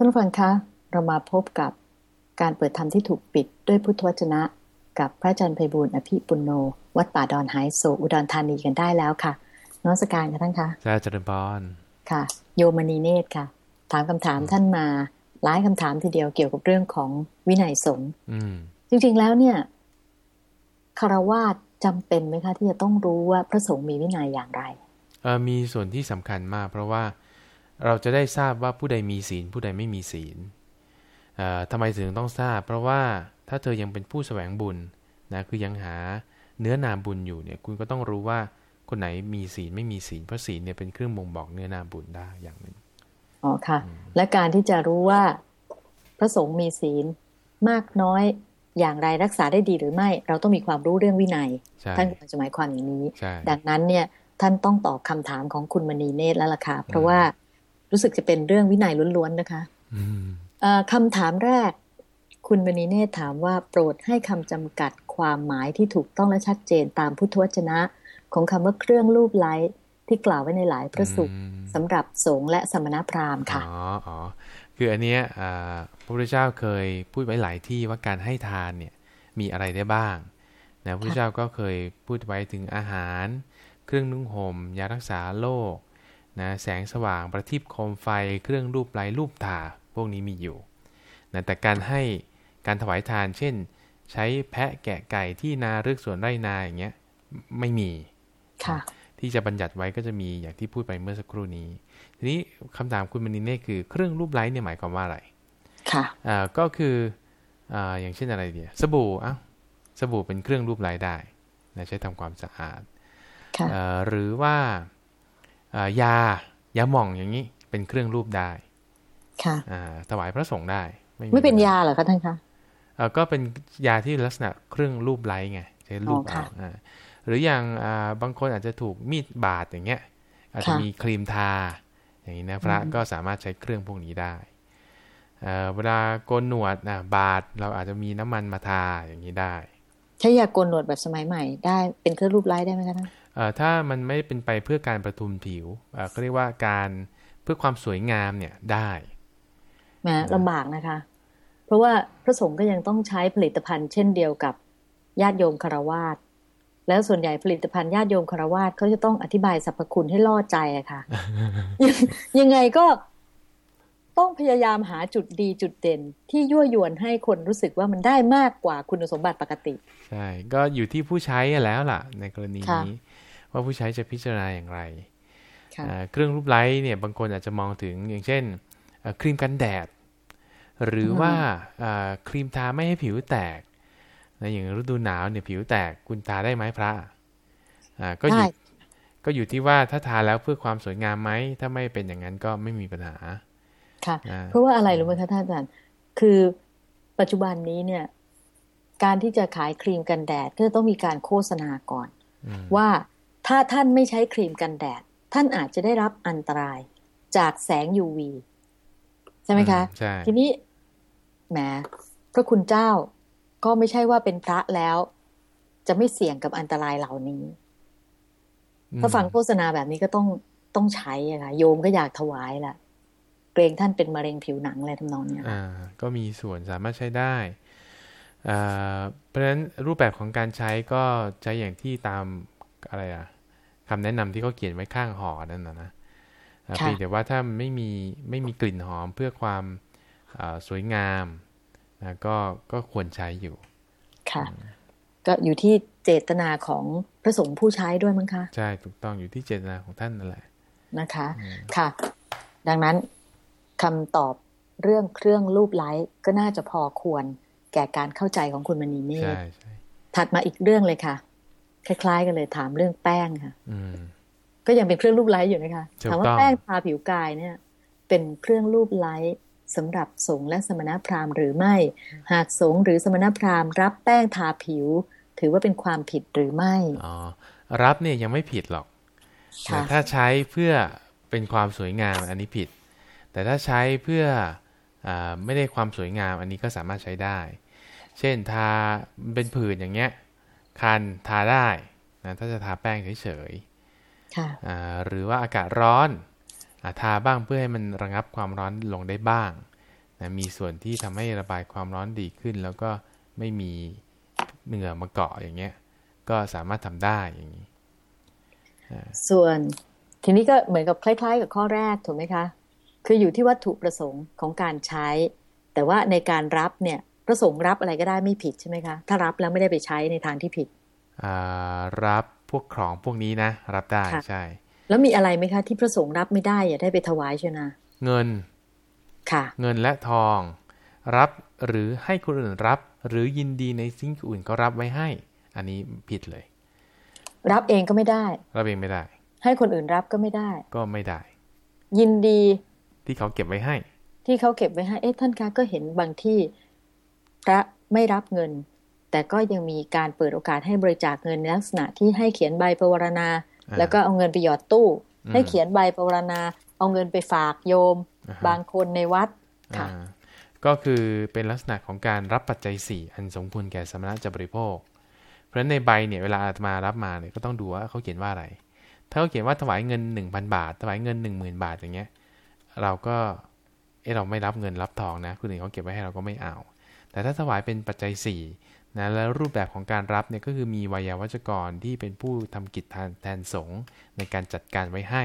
ท่านผู้ฟังคะ เรามาพบกับการเปิดธรรมที่ถูกปิดด้วยพุทธวจนะ กับพระอาจารย์ไพบูลย์อภิปุโน วัดป่าดอนไฮโซอุดรธานีกันได้แล้วค่ะนอสการค่ะท่านคะจ้าเจริญพรค่ะ โยมณีเนตรค่ะ ถามคำถามท่านมาหลายคำถามทีเดียวเกี่ยวกับเรื่องของวินัยสงฆ์อืมจริงๆแล้วเนี่ยคารวาสจำเป็นไหมคะ ที่จะต้องรู้ว่าพระสงฆ์มีวินัยอย่างไรเออมีส่วนที่สำคัญมาก เพราะว่า เราจะได้ทราบว่าผู้ใดมีศีล ผู้ใดไม่มีศีลเอ่อทำไมถึงต้องทราบ เพราะว่าถ้าเธอยังเป็นผู้แสวงบุญนะคือยังหาเนื้อนาบุญอยู่เนี่ยคุณก็ต้องรู้ว่าคนไหนมีศีลไม่มีศีลเพราะศีลเนี่ยเป็นเครื่องบ่งบอกเนื้อนาบุญได้อย่างหนึ่งอ๋อค่ะ และการที่จะรู้ว่าพระสงฆ์มีศีลมากน้อยอย่างไรรักษาได้ดีหรือไม่ เราต้องมีความรู้เรื่องวินัยใช่ท่านกำลังจะหมายความอย่างนี้ใช่ดังนั้นเนี่ยท่านต้องตอบคำถามของคุณมณีเนตรแล้วล่ะค่ะเพราะว่า รู้สึกจะเป็นเรื่องวินัยล้วนๆนะคะอืมเอ่อคำถามแรก คุณมณีเนตรถามว่าโปรดให้คำจำกัดความหมายที่ถูกต้องและชัดเจนตามพุทธวจนะ ของคำว่าเครื่องรูปไล้ที่กล่าวไว้ในหลายพระสูตรอืมสำหรับสงฆ์และสมณพราหมณ์ค่ะอ๋ออ๋อคืออันเนี้ยอ่าพระพุทธเจ้าเคยพูดไว้หลายที่ว่าการให้ทานเนี่ยมีอะไรได้บ้างนะพระพุทธเจ้าก็เคยพูดไว้ถึงอาหาร เครื่องนุ่งห่มยารักษาโรค นะแสงสว่างประทีปโคมไฟเครื่องรูปไล้รูปตาพวกนี้มีอยู่นะแต่การให้การถวายทาน เช่น ใช้แพะแกะไก่ที่นารึกสวนไร่นาอย่างเงี้ยไม่มีค่ะที่จะบัญญัติไว้ก็จะมีอย่างที่พูดไปเมื่อสักครู่นี้ ทีนี้คำถามคุณมณีเน่คือเครื่องรูปไล้เนี่ยหมายความว่าอะไร ค่ะอ่าก็คืออ่าอย่างเช่นอะไรเดียสบู่อะสบู่เป็นเครื่องรูปไล้ได้นะใช้ทำความสะอาดค่ะเอ่อหรือว่าอ่า ยายาหม่องอย่างนี้เป็นเครื่องรูปได้ค่ะอ่าถวายพระสงฆ์ได้มีไม่เป็นปัญหยาเหรอคะท่านคะเอ่อก็เป็นยาที่ลักษณะเครื่องรูปไล้ไงใช้รูปอ๋อค่ะเอาอ่าหรืออย่างอ่าบางคนอาจจะถูกมีดบาดอย่างเงี้ยอาจจะค่ะมีครีมทา อย่างนี้นะพระอืมก็สามารถใช้เครื่องพวกนี้ได้เอ่อเวลาโกนหนวดนะบาดเราอาจจะมีน้ำมันมาทาอย่างนี้ได้ ใช้ยาโกนหนวดแบบสมัยใหม่ ได้เป็นเครื่องรูปไล้ได้ไหมคะท่านเอ่อ ถ้ามันไม่เป็นไปเพื่อการประทุมผิวเอ่อก็เรียกว่าการเพื่อความสวยงามเนี่ยได้แหมลำบากนะคะ เพราะว่าพระสงฆ์ก็ยังต้องใช้ผลิตภัณฑ์เช่นเดียวกับญาติโยมคารวาสแล้วส่วนใหญ่ผลิตภัณฑ์ญาติโยมคารวาสเขาจะต้องอธิบายสรรพคุณให้ล่อใจอะค่ะ ยังยังไงก็ต้องพยายามหาจุดดีจุดเด่น ที่ยั่วยวนให้คนรู้สึกว่ามันได้มากกว่าคุณสมบัติปกติ ใช่ ก็อยู่ที่ผู้ใช้แล้วล่ะ ในกรณีค่ะนี้ ว่าผู้ใช้จะพิจารณาอย่างไรค่ะเอ่อเครื่องรูปไล้เนี่ยบางคนอาจจะมองถึงอย่างเช่นเอ่อครีมกันแดด หรือว่าเอ่อครีมทาไม่ให้ผิวแตกนะอย่างฤดูหนาวเนี่ยผิวแตกคุณทาได้ไหมพระอ่าก็อยู่ได้ก็อยู่ที่ว่าถ้าทาแล้วเพื่อความสวยงามไหมถ้าไม่เป็นอย่างนั้นก็ไม่มีปัญหาค่ะอ่าเพราะว่าอะไรรู้ไหมคะท่านอาจารย์คือปัจจุบันนี้เนี่ย การที่จะขายครีมกันแดดก็จะต้องมีการโฆษณาก่อนอืมว่า ถ้าท่านไม่ใช้ครีมกันแดด ท่านอาจจะได้รับอันตรายจากแสง UV ใช่ไหมคะอืใช่ทีนี้แหมพระคุณเจ้าก็ไม่ใช่ว่าเป็นพระแล้ว จะไม่เสี่ยงกับอันตรายเหล่านี้ ถ้าฟังโฆษณาแบบนี้ก็ต้องต้องใช้อะค่ะโยมก็อยากถวายละเกรงท่านเป็นมะเร็งผิวหนังอะไรทำนองเนี้ยค่ะอ่าก็มีส่วนสามารถใช้ได้อ่าเพราะฉะนั้นรูปแบบของการใช้ก็ใช้อย่างที่ตาม อะไรอะคำแนะนำที่เขาเขียนไว้ข้างห่อนั่นนะนะอ่าค่ะเพียงแต่ว่าถ้าไม่มีไม่มีกลิ่นหอมเพื่อความอ่าสวยงามนะก็ก็ควรใช้อยู่ ค่ะ ก็อยู่ที่เจตนาของพระสงฆ์ผู้ใช้ด้วยมั้งคะใช่ถูกต้องอยู่ที่เจตนาของท่านนั่นแหละนะคะอืมค่ะ ดังนั้นคำตอบเรื่องเครื่องรูปไล้ก็น่าจะพอควรแก่การเข้าใจของคุณมณีเนตใช่รใช่ถัดมาอีกเรื่องเลยค่ะ คล้ายๆ กันเลยถามเรื่องแป้งค่ะอืมก็ยังเป็นเครื่องรูปไล้อยู่นะคะถูกถามว่าต้องแป้งทาผิวกายเนี่ย เป็นเครื่องรูปไล้สำหรับสงฆ์และสมณพราหมณ์หรือไม่ หากสงฆ์หรือสมณพราหมณ์ รับแป้งทาผิว ถือว่าเป็นความผิดหรือไม่อ๋อรับเนี่ยยังไม่ผิดหรอกค่ะแต่ถ้าใช้เพื่อเป็นความสวยงามอันนี้ผิด แต่ถ้าใช้เพื่ออาไม่ได้ความสวยงามอันนี้ก็สามารถใช้ได้ เช่นทาเป็นผื่นอย่างเงี้ย คันทาได้นะถ้าจะทาแป้งเฉยค่ะๆอ่าหรือว่าอากาศร้อนอาทาบ้างเพื่อให้มันระงับความร้อนลงได้บ้างนะมีส่วนที่ทำให้ระบายความร้อนดีขึ้น แล้วก็ไม่มีเหงื่อมาเกาะอย่างเงี้ย ก็สามารถทำได้อย่างนี้ส่วนทีนี้ก็เหมือนกับคล้าย ๆ กับข้อแรกถูกไหมคะ คืออยู่ที่วัตถุประสงค์ของการใช้ แต่ว่าในการรับเนี่ยป ระสงค์รับอะไรก็ได้ไม่ผิดใช่ไหมคะ ถ้ารับแล้วไม่ได้ไปใช้ในทางที่ผิดรับพวกของพวกนี้นะ รับได้ใช่ แล้วมีอะไรไหมคะ ที่ประสงค์รับไม่ได้อย่าได้ไปถวายใช่ไหมเงินค่ะ เงินและทอง รับหรือให้คนอื่นรับ หรือยินดีในสิ่งอื่นก็รับไว้ให้ อันนี้ผิดเลย รับเองก็ไม่ได้ รับเองไม่ได้ ให้คนอื่นรับก็ไม่ได้ ก็ไม่ได้ ยินดี ที่เขาเก็บไว้ให้ ที่เขาเก็บไว้ให้ เอ๊ะท่านคะก็เห็นบางที่ พระไม่รับเงิน แต่ก็ยังมีการเปิดโอกาสให้บริจาคเงินในลักษณะที่ให้เขียนใบปวารณา แล้วก็เอาเงินไปหยอดตู้ ให้เขียนใบปวารณา เอาเงินไปฝากโยม บางคนในวัดค่ะก็คือเป็นลักษณะของการรับปัจจัยสี่อันสมควรแก่สมณะจะบริโภค เพราะฉะนั้นในใบเนี่ยเวลาอาตมารับมาเนี่ยก็ต้องดูว่าเขาเขียนว่าอะไร ถ้าเขาเขียนว่าถวายเงินหนึ่งพันบาท ถวายเงินหนึ่งหมื่นบาทอย่างเงี้ย เราก็เออเราไม่รับเงินรับทองนะคนอื่นเขาเก็บไว้ให้เราก็ไม่เอา แต่ถ้าถวายเป็นปัจจัย4นะแล้วรูปแบบของการรับเนี่ยก็คือมีวายาวัจกรที่เป็นผู้ทำกิจแทนสงฆ์ในการจัดการไว้ให้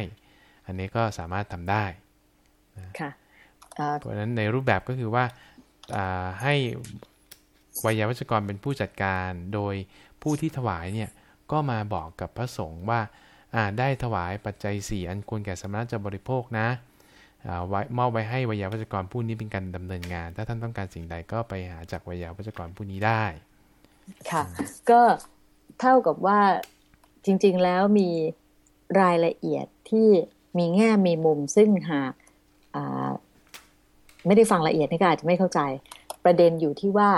อันนี้ก็สามารถทำได้ค่ะเพราะฉะนั้นในรูปแบบก็คือว่าให้วายาวัจกรเป็นผู้จัดการโดยผู้ที่ถวายเนี่ยก็มาบอกกับพระสงฆ์ว่าได้ถวายปัจจัย4อันควรแก่สมณะจะบริโภคนะ ไว้มอบไว้ให้วิยาวัจกรผู้นี้เป็นการดำเนินงาน ถ้าท่านต้องการสิ่งใดก็ไปหาจากวิยาวัจกรผู้นี้ได้ ค่ะ ก็เท่ากับว่าจริง ๆ แล้วมีรายละเอียดที่มีแง่มีมุมซึ่งหากไม่ได้ฟังละเอียดนี่ก็อาจจะไม่เข้าใจ ประเด็นอยู่ที่ว่า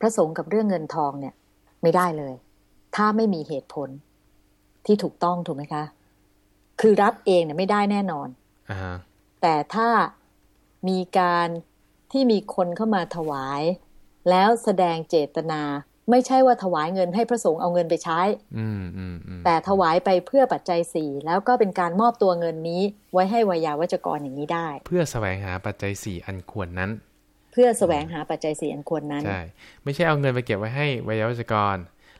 พระสงฆ์กับเรื่องเงินทองเนี่ย ไม่ได้เลย ถ้าไม่มีเหตุผลที่ถูกต้องถูกไหมคะ คือรับเองเนี่ยไม่ได้แน่นอนอ แต่ถ้ามีการที่มีคนเข้ามาถวาย แล้วแสดงเจตนา ไม่ใช่ว่าถวายเงินให้พระสงฆ์เอาเงินไปใช้แต่ถวายไปเพื่อปัจจัยสี่แล้วก็เป็นการมอบตัวเงินนี้ไว้ให้วายาวัจกรอย่างนี้ได้ เพื่อแสวงหาปัจจัยสี่อันควรนั้น เพื่อแสวงหาปัจจัยสี่อันควรนั้นใช่ไม่ใช่เอาเงินไปเก็บไว้ให้วายาวัจกร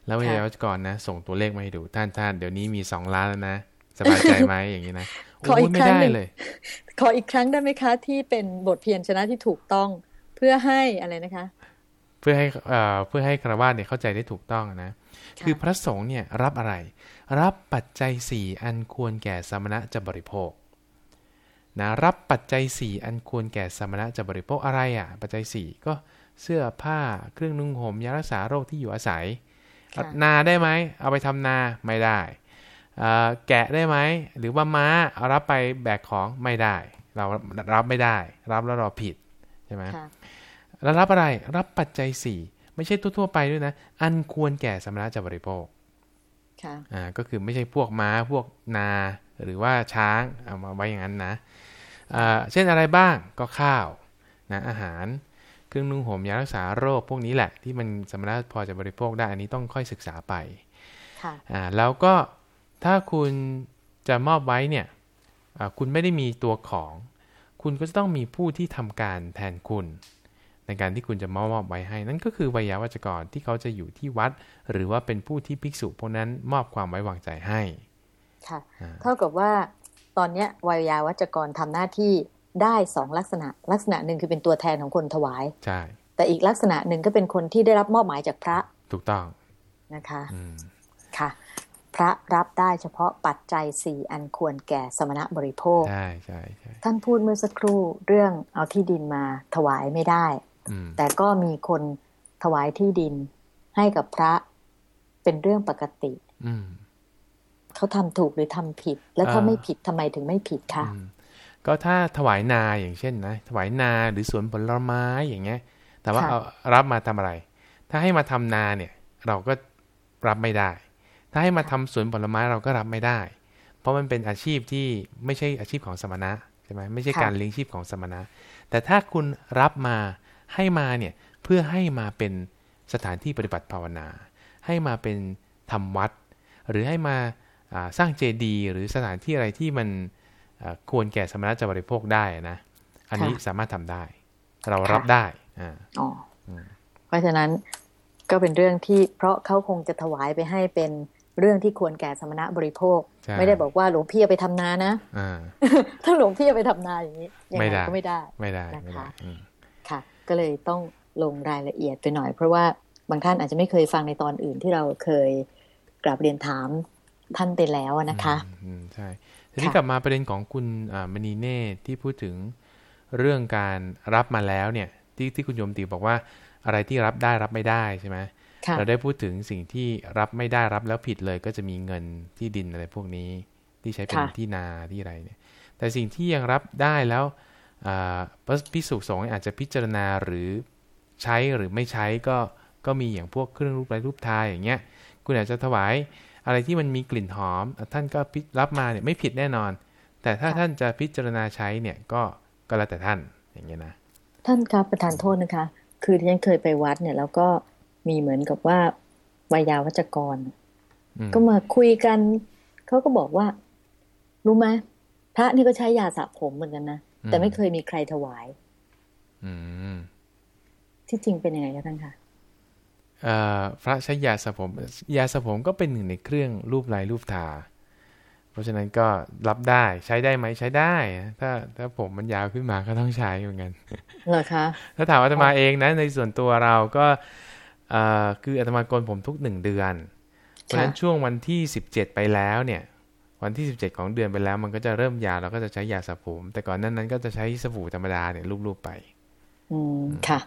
แล้ววายาวัจกรนะ ส่งตัวเลขมาให้ดูท่านท่านเดี๋ยวนี้มีสองล้านแล้วนะสบายใจไหมอย่างนี้นะ ขออีกครั้งหนึ่งขออีกครั้งได้ไหมคะ ที่เป็นบทเพียรชนะที่ถูกต้องเพื่อให้อะไรนะคะ เพื่อให้เอ่อเพื่อให้ครวาเนี่ยเข้าใจได้ถูกต้องนะ คือพระสงฆ์เนี่ยรับอะไร รับปัจจัยสี่อันควรแก่สมณะจะบริโภคนะรับปัจจัยสี่อันควรแก่สมณะจะบริโภคอะไรอะ ปัจจัยสี่ก็เสื้อผ้าเครื่องนุ่งห่มยารักษาโรคที่อยู่อาศัย นาได้ไหมเอาไปทำนาไม่ได้ แกะได้ไหมหรือว่าม้าเอารับไปแบกของไม่ได้ เรารับไม่ได้ รับแล้วเราผิดใช่ไหมแล้วรับอะไรรับปัจจัยสี่ไม่ใช่ทั่วๆไปด้วยนะ อันควรแก่สมณะจะบริโภคอ่าก็คือไม่ใช่พวกม้าพวกนาหรือว่าช้างเอามาไว้อย่างนั้นนะอ่าเช่นอะไรบ้างก็ข้าวนะอาหารเครื่องนุ่งห่มยารักษาโรคพวกนี้แหละ ที่มันสมณะพอจะบริโภคได้อันนี้ต้องค่อยศึกษาไปอ่าแล้วก็ ถ้าคุณจะมอบไว้เนี่ยคุณไม่ได้มีตัวของ คุณก็จะต้องมีผู้ที่ทำการแทนคุณ ในการที่คุณจะมอบมอบไว้ให้ นั่นก็คือวิยาวัจกรที่เขาจะอยู่ที่วัด หรือว่าเป็นผู้ที่ภิกษุพวกนั้นมอบความไว้วางใจให้ค่ะเท่ากับว่าตอนนี้วิยาวัจกรทำหน้าที่ได้สองลักษณะ ลักษณะหนึ่งคือเป็นตัวแทนของคนถวายใช่แต่อีกลักษณะหนึ่งก็เป็นคนที่ได้รับมอบหมายจากพระถูกต้องนะคะค่ะ พระรับได้เฉพาะปัจจัยสี่อันควรแก่สมณะบริโภคใช่ใช่ใช่ท่านพูดเมื่อสักครู่เรื่องเอาที่ดินมาถวายไม่ได้ แต่ก็มีคนถวายที่ดินให้กับพระเป็นเรื่องปกติเขาทำถูกหรือทำผิด แล้วถ้าไม่ผิดทำไมถึงไม่ผิดคะก็ถ้าถวายนาอย่างเช่นนะถวายนาหรือสวนผลไม้อย่างเงี้ย แต่ว่าเอารับมาทำอะไร ถ้าให้มาทำนาเนี่ย เราก็รับไม่ได้ ถ้าให้มาทำสวนผลไม้เราก็รับไม่ได้ เพราะมันเป็นอาชีพที่ไม่ใช่อาชีพของสมณะใช่ไหมไม่ใช่การเลี้ยงชีพของสมณะ แต่ถ้าคุณรับมาให้มาเนี่ยเพื่อให้มาเป็นสถานที่ปฏิบัติภาวนา ให้มาเป็นทำวัด หรือให้มาสร้างเจดีย์หรือสถานที่อะไรที่มันควรแก่สมณะจะบริโภคได้นะ อันนี้สามารถทำได้ เรารับได้อ่าอ๋ออมเพราะฉะนั้นก็เป็นเรื่องที่เพราะเขาคงจะถวายไปให้เป็น เรื่องที่ควรแก่สมณะบริโภคใช่ไม่ได้บอกว่าหลวงพี่เอาไปทำนานะอ่าถ้าหลวงพี่เอาไปทำนาอย่างนี้ยังไม่ไงได้ก็ไม่ได้ไม่ได้นะคะไม่ได้อืมค่ะ ก็เลยต้องลงรายละเอียดไปหน่อย เพราะว่าบางท่านอาจจะไม่เคยฟังในตอนอื่นที่เราเคยกราบเรียนถามท่านไปแล้วอะนะคะอืมอืมใช่ทีนี้ค่ะกลับมาประเด็นของคุณอ่ามณีเน่ที่พูดถึงเรื่องการรับมาแล้วเนี่ยที่ที่คุณโยมตีบอกว่าอะไรที่รับได้รับไม่ได้ใช่ไหมค่ะ เราได้พูดถึงสิ่งที่รับไม่ได้รับแล้วผิดเลย ก็จะมีเงินที่ดินอะไรพวกนี้ ที่ใช้เป็นค่ะที่นาที่อะไรเนี่ย แต่สิ่งที่ยังรับได้แล้วอ่าพระพิสุสงฆ์อาจจะพิจารณาหรือใช้หรือไม่ใช้ก็ก็มีอย่างพวกเครื่องรูปไร้รูปทายอย่างเงี้ย คุณอาจจะถวายอะไรที่มันมีกลิ่นหอมอะท่านก็พิรับมาเนี่ยไม่ผิดแน่นอน แต่ถ้าค่ะท่านจะพิจารณาใช้เนี่ยก็ก็แล้วแต่ท่านอย่างเงี้ยนะ ท่านครับประทานโทษนะคะ คือที่ฉันเคยไปวัดเนี่ยแล้วก็ มีเหมือนกับว่าวิยาวัจกรอืมก็มาคุยกัน เขาก็บอกว่า รู้ไหมพระนี่ก็ใช้ยาสระผมเหมือนกันนะ แต่ไม่เคยมีใครถวายอืมที่จริงเป็นยังไงคะท่านคะเอ่อพระใช้ยาสระผม ยาสระผมก็เป็นหนึ่งในเครื่องรูปลายรูปทา เพราะฉะนั้นก็รับได้ใช้ได้ไหมใช้ได้นะถ้าถ้าผมมันยาวขึ้นมาก็ต้องใช้เหมือนกันเหรอคะ ถ้าถามอาตมาเองนะในส่วนตัวเราก็เอ่อ คืออาตมาโกนผมทุกหนึ่งเดือน เพราะฉะนั้นช่วงวันที่สิบเจ็ดไปแล้วเนี่ย วันที่สิบเจ็ดของเดือนไปแล้ว มันก็จะเริ่มยาวเราก็จะใช้ยาสระผม แต่ก่อนนั้นนั้นก็จะใช้สบู่ธรรมดาเนี่ยรูปๆไป อืมค่ะ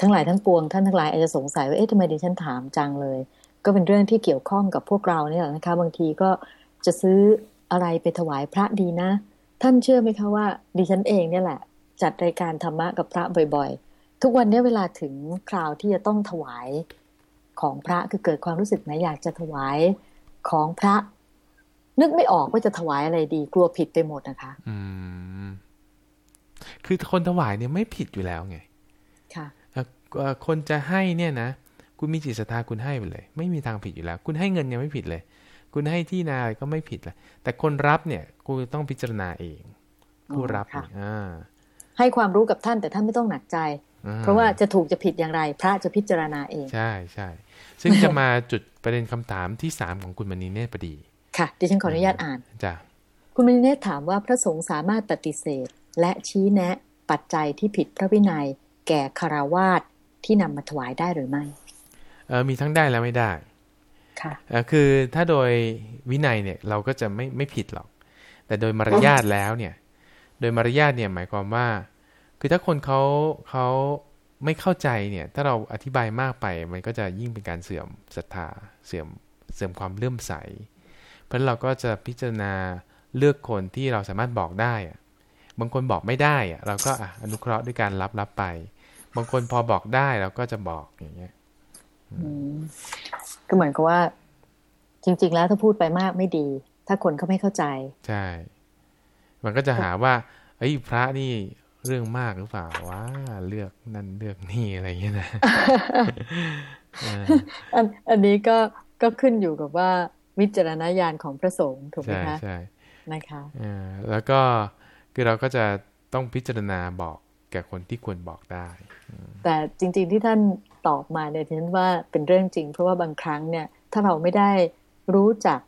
ทั้งหลายทั้งปวงท่านทั้งหลายอาจจะสงสัยว่าเอ๊ะทำไมดิฉันถามจังเลย ก็เป็นเรื่องที่เกี่ยวข้องกับพวกเราเนี่ยแหละนะคะ บางทีก็จะซื้ออะไรไปถวายพระดีนะ ท่านเชื่อไหมคะว่าดิฉันเองเนี่ยแหละ จัดรายการธรรมะกับพระบ่อยๆ ทุกวันเนี้เวลาถึงคราวที่จะต้องถวายของพระคือเกิดความรู้สึกนะอยากจะถวายของพระ นึกไม่ออกว่าจะถวายอะไรดี กลัวผิดไปหมดนะคะ อืม คือคนถวายเนี่ยไม่ผิดอยู่แล้วไง ค่ะเอ่อเอ่อคนจะให้เนี่ยนะคุณมีจิตศรัทธาคุณให้ไปเลย ไม่มีทางผิดอยู่แล้ว คุณให้เงินยังไม่ผิดเลย คุณให้ที่นาอะไรก็ไม่ผิดเลยแต่คนรับเนี่ยคุณต้องพิจารณาเองผู้รับค่ะเนี่ยอ่าให้ความรู้กับท่านแต่ท่านไม่ต้องหนักใจอ่ เพราะว่าจะถูกจะผิดอย่างไร พระจะพิจารณาเอง ใช่ใช่ซึ่งจะมาจุดประเด็นคำถามที่สามของคุณมณีเนตรพอดี ค่ะดิฉันขออนุญาตอ่านจ้ะคุณมณีเนตรถามว่าพระสงฆ์สามารถปฏิเสธ และชี้แนะ ปัจจัยที่ผิดพระวินัย แก่คารวาสที่นำมาถวายได้หรือไม่เออมีทั้งได้และไม่ได้ค่ะเอ่อคือถ้าโดยวินัยเนี่ยเราก็จะไม่ไม่ผิดหรอก แต่โดยมารยาทแล้วเนี่ย โดยมารยาทเนี่ยหมายความว่า คือถ้าคนเขาเขาไม่เข้าใจเนี่ย ถ้าเราอธิบายมากไป มันก็จะยิ่งเป็นการเสื่อมศรัทธา เสื่อมเสื่อมความเลื่อมใส เพราะฉะนั้นเราก็จะพิจารณาเลือกคนที่เราสามารถบอกได้อะบางคนบอกไม่ได้อะเราก็อะอนุเคราะห์ด้วยการรับรับไป บางคนพอบอกได้เราก็จะบอกอย่างเงี้ยอืมก็เหมือนกับว่า จริง ๆ แล้วถ้าพูดไปมากไม่ดี ถ้าคนเขาไม่เข้าใจ ใช่ มันก็จะหาว่า เอ้ยพระนี่ เรื่องมากหรือเปล่าว่าเลือกนั่นเลือกนี่อะไรอย่างเงี้ยนะเอออันอันนี้ก็ก็ขึ้นอยู่กับว่าวิจารณญาณของพระสงฆ์ถูกไหมใช่คะใช่นะคะเออแล้วก็คือเราก็จะต้องพิจารณาบอกแก่คนที่ควรบอกได้ แต่จริง ๆที่ท่านตอบมาเนี่ยฉันว่าเป็นเรื่องจริง เพราะว่าบางครั้งเนี่ยถ้าเราไม่ได้รู้จัก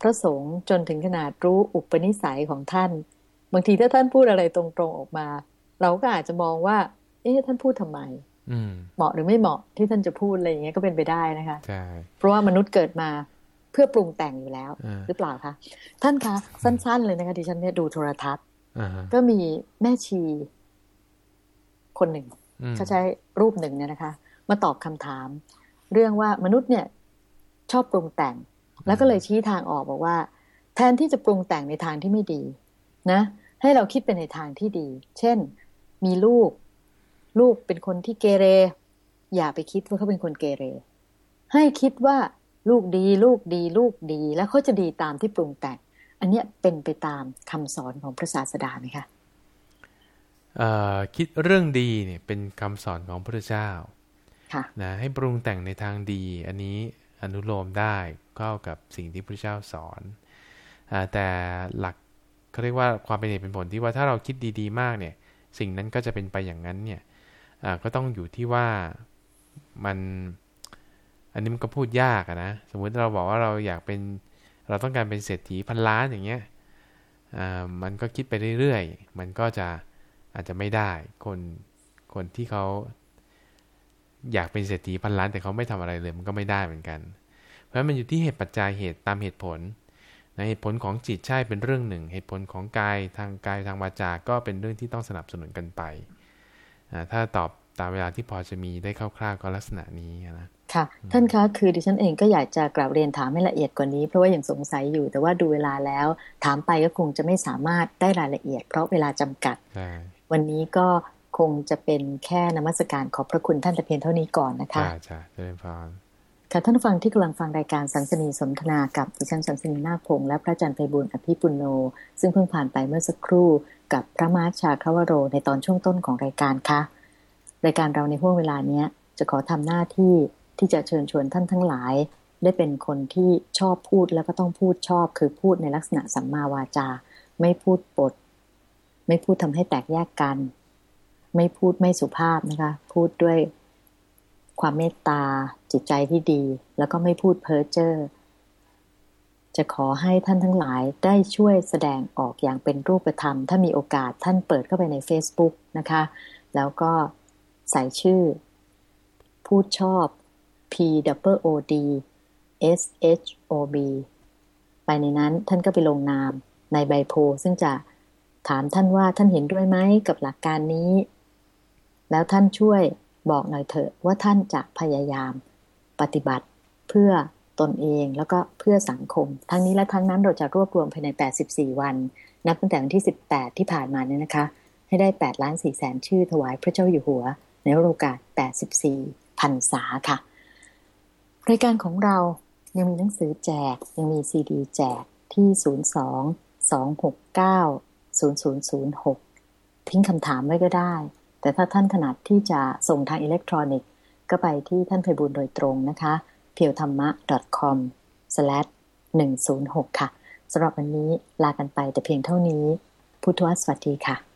พระสงฆ์จนถึงขนาดรู้อุปนิสัยของท่าน บางทีถ้าท่านพูดอะไรตรงๆออกมา เราก็อาจจะมองว่า เอ๊ะท่านพูดทำไมอืมเหมาะหรือไม่เหมาะที่ท่านจะพูดอะไรอย่างเงี้ยก็เป็นไปได้นะคะใช่เพราะว่ามนุษย์เกิดมาเพื่อปรุงแต่งอยู่แล้วอ่าหรือเปล่าคะท่านคะสั้น ๆ เลยนะคะดิฉันเนี่ยดูโทรทัศน์อ่าฮะก็มีแม่ชี คนหนึ่งอืมเขาใช้รูปหนึ่งเนี่ยนะคะ มาตอบคำถาม เรื่องว่ามนุษย์เนี่ย ชอบปรุงแต่ง แล้วก็เลยชี้ทางออกบอกว่า แทนที่จะปรุงแต่งในทางที่ไม่ดี นะ ให้เราคิดเป็นในทางที่ดี เช่น มีลูก ลูกเป็นคนที่เกเร อย่าไปคิดว่าเขาเป็นคนเกเร ให้คิดว่าลูกดีลูกดีลูกดี แล้วเขาจะดีตามที่ปรุงแต่งอันเนี้ยเป็นไปตามคำสอนของพระศาสดาไหมคะเอ่อคิดเรื่องดีเนี่ยเป็นคำสอนของพระเจ้าค่ะนะให้ปรุงแต่งในทางดี อันนี้อนุโลมได้เข้ากับสิ่งที่พระเจ้าสอนอาแต่หลักเขาเรียกว่าความเป็นเหตุเป็นผลที่ว่าถ้าเราคิดดี ๆ มากเนี่ย สิ่งนั้นก็จะเป็นไปอย่างนั้นเนี่ยก็ต้องอยู่ที่ว่ามันอันนี้มันก็พูดยากนะ สมมุติเราบอกว่าเราอยากเป็นเราต้องการเป็นเศรษฐีพันล้านอย่างเงี้ยมันก็คิดไปเรื่อยๆ มันก็จะอาจจะไม่ได้ คนคนที่เขาอยากเป็นเศรษฐีพันล้านแต่เขาไม่ทำอะไรเลยมันก็ไม่ได้เหมือนกัน เพราะฉะนั้นมันอยู่ที่เหตุปัจจัยเหตุตามเหตุผล เหตุผลของจิตใช่เป็นเรื่องหนึ่ง เหตุผลของกายทางกายทางวาจาก็เป็นเรื่องที่ต้องสนับสนุนกันไป ถ้าตอบตามเวลาที่พอจะมีได้คร่าวๆก็ลักษณะนี้นะค่ะท่านคะคือดิฉันเองก็อยากจะกราบเรียนถามให้ละเอียดกว่านี้เพราะว่ายังสงสัยอยู่แต่ว่าดูเวลาแล้ว ถามไปก็คงจะไม่สามารถได้รายละเอียด เพราะเวลาจำกัด วันนี้ก็คงจะเป็นแค่นมัสการขอบพระคุณท่านแต่เพียงเท่านี้ก่อนนะคะจ้าจ้าเจริญพร ค่ะท่านฟังที่กำลังฟังรายการสันสนีสนทนากับดิฉันสันสนีนาคพงษ์และพระอาจารย์ไพบุญอภิปุโน ซึ่งเพิ่งผ่านไปเมื่อสักครู่กับพระมาชาคาวโร ในตอนช่วงต้นของรายการค่ะ รายการเราในห่วงเวลานี้จะขอทำหน้าที่ที่จะเชิญชวนท่านทั้งหลาย ได้เป็นคนที่ชอบพูดแล้วก็ต้องพูดชอบ คือพูดในลักษณะสัมมาวาจา ไม่พูดปด ไม่พูดทำให้แตกแยกกัน ไม่พูดไม่สุภาพนะคะ พูดด้วยความเมตตา จิตใจที่ดี แล้วก็ไม่พูดเพ้อเจ้อจะขอให้ท่านทั้งหลายได้ช่วยแสดงออกอย่างเป็นรูปธรรม ถ้ามีโอกาสท่านเปิดเข้าไปใน Facebook นะคะ แล้วก็ใส่ชื่อ พูดชอบ P W O D S H O B ไปในนั้นท่านก็ไปลงนามในใบโพซึ่งจะถามท่านว่าท่านเห็นด้วยไหมกับหลักการนี้ แล้วท่านช่วยบอกหน่อยเถอะว่าท่านจะพยายาม ปฏิบัติเพื่อตนเองแล้วก็เพื่อสังคม ทั้งนี้และทั้งนั้นเราจะรวบรวมภายใน 84 วัน นับตั้งแต่วันที่ 18 ที่ผ่านมาเนี่ยนะคะ ให้ได้ 8 ล้าน4แสนชื่อถวายพระเจ้าอยู่หัว ในโอกาส 84 พันษาค่ะ รายการของเรายังมีหนังสือแจก ยังมีซีดีแจกที่ 02 269 0006 ทิ้งคำถามไว้ก็ได้ แต่ถ้าท่านถนัดที่จะส่งทางอิเล็กทรอนิกส์ ก็ไปที่ท่านไพบุญโดยตรงนะคะเพียวธรรมะ .com /106 ค่ะสำหรับวันนี้ลากันไปแต่เพียงเท่านี้พุทธวสวัสดีค่ะ